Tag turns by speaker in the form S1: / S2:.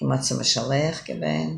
S1: כמעט שמשלח כבן.